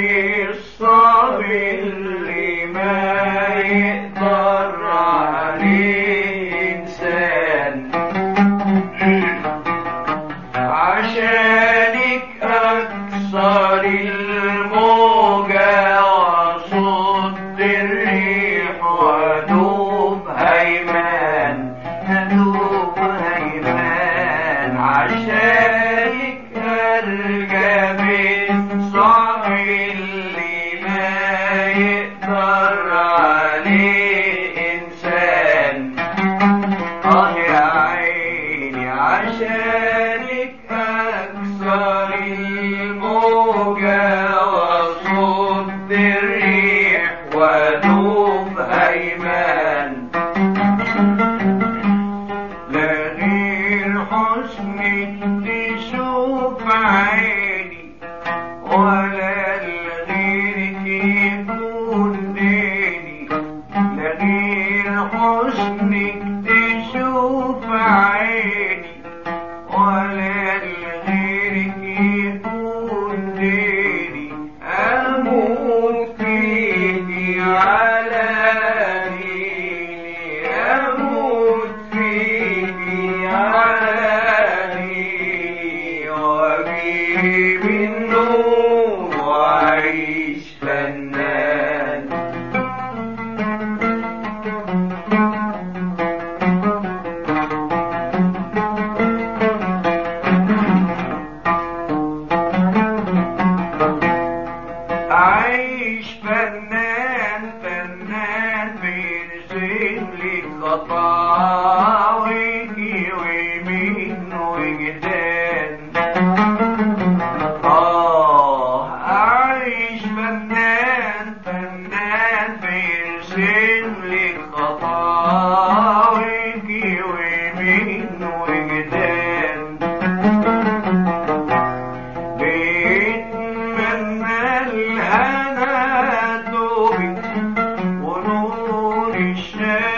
Yeah. بالله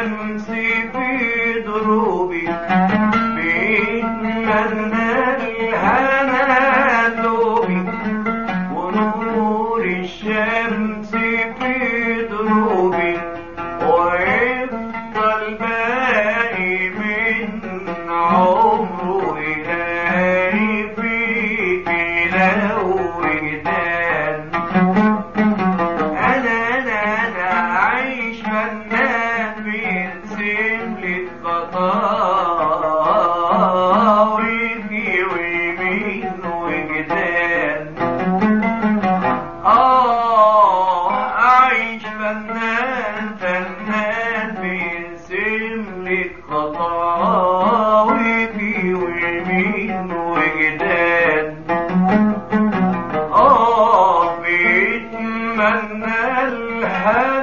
see من الهدى.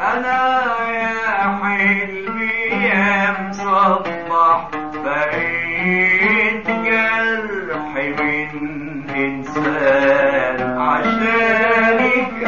أنا يا حلمي يا مصبح جرحي من إنسان عشانك.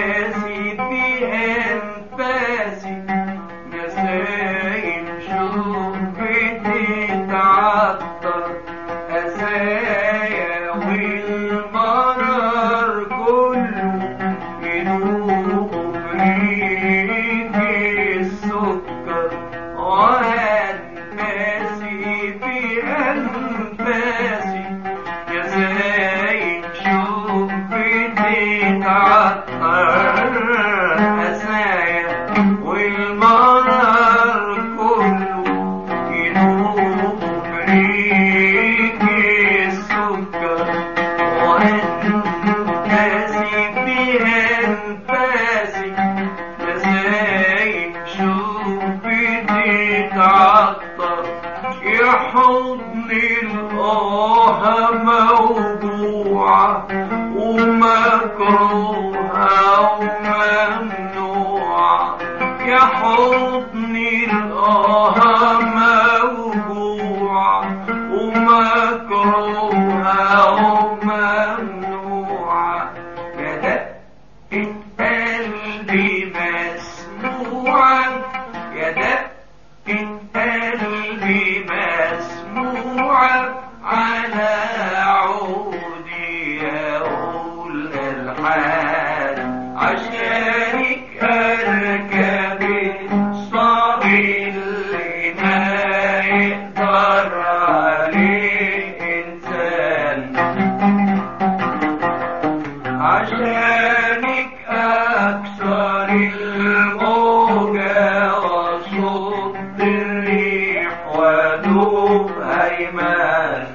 Yes 啊。啊啊 Oh. ودوب هيمان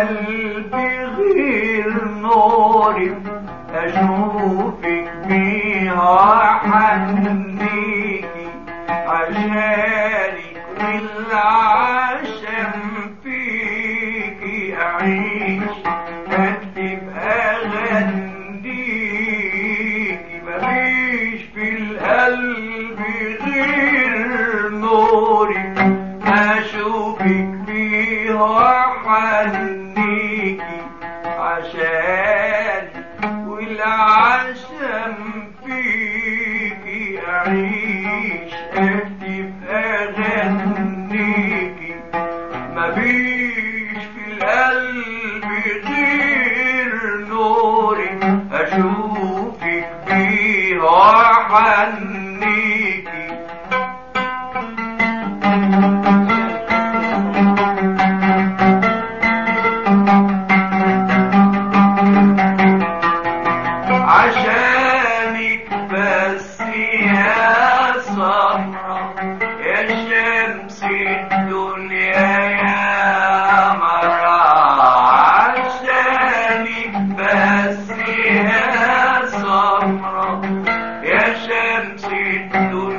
القلب غير نورك see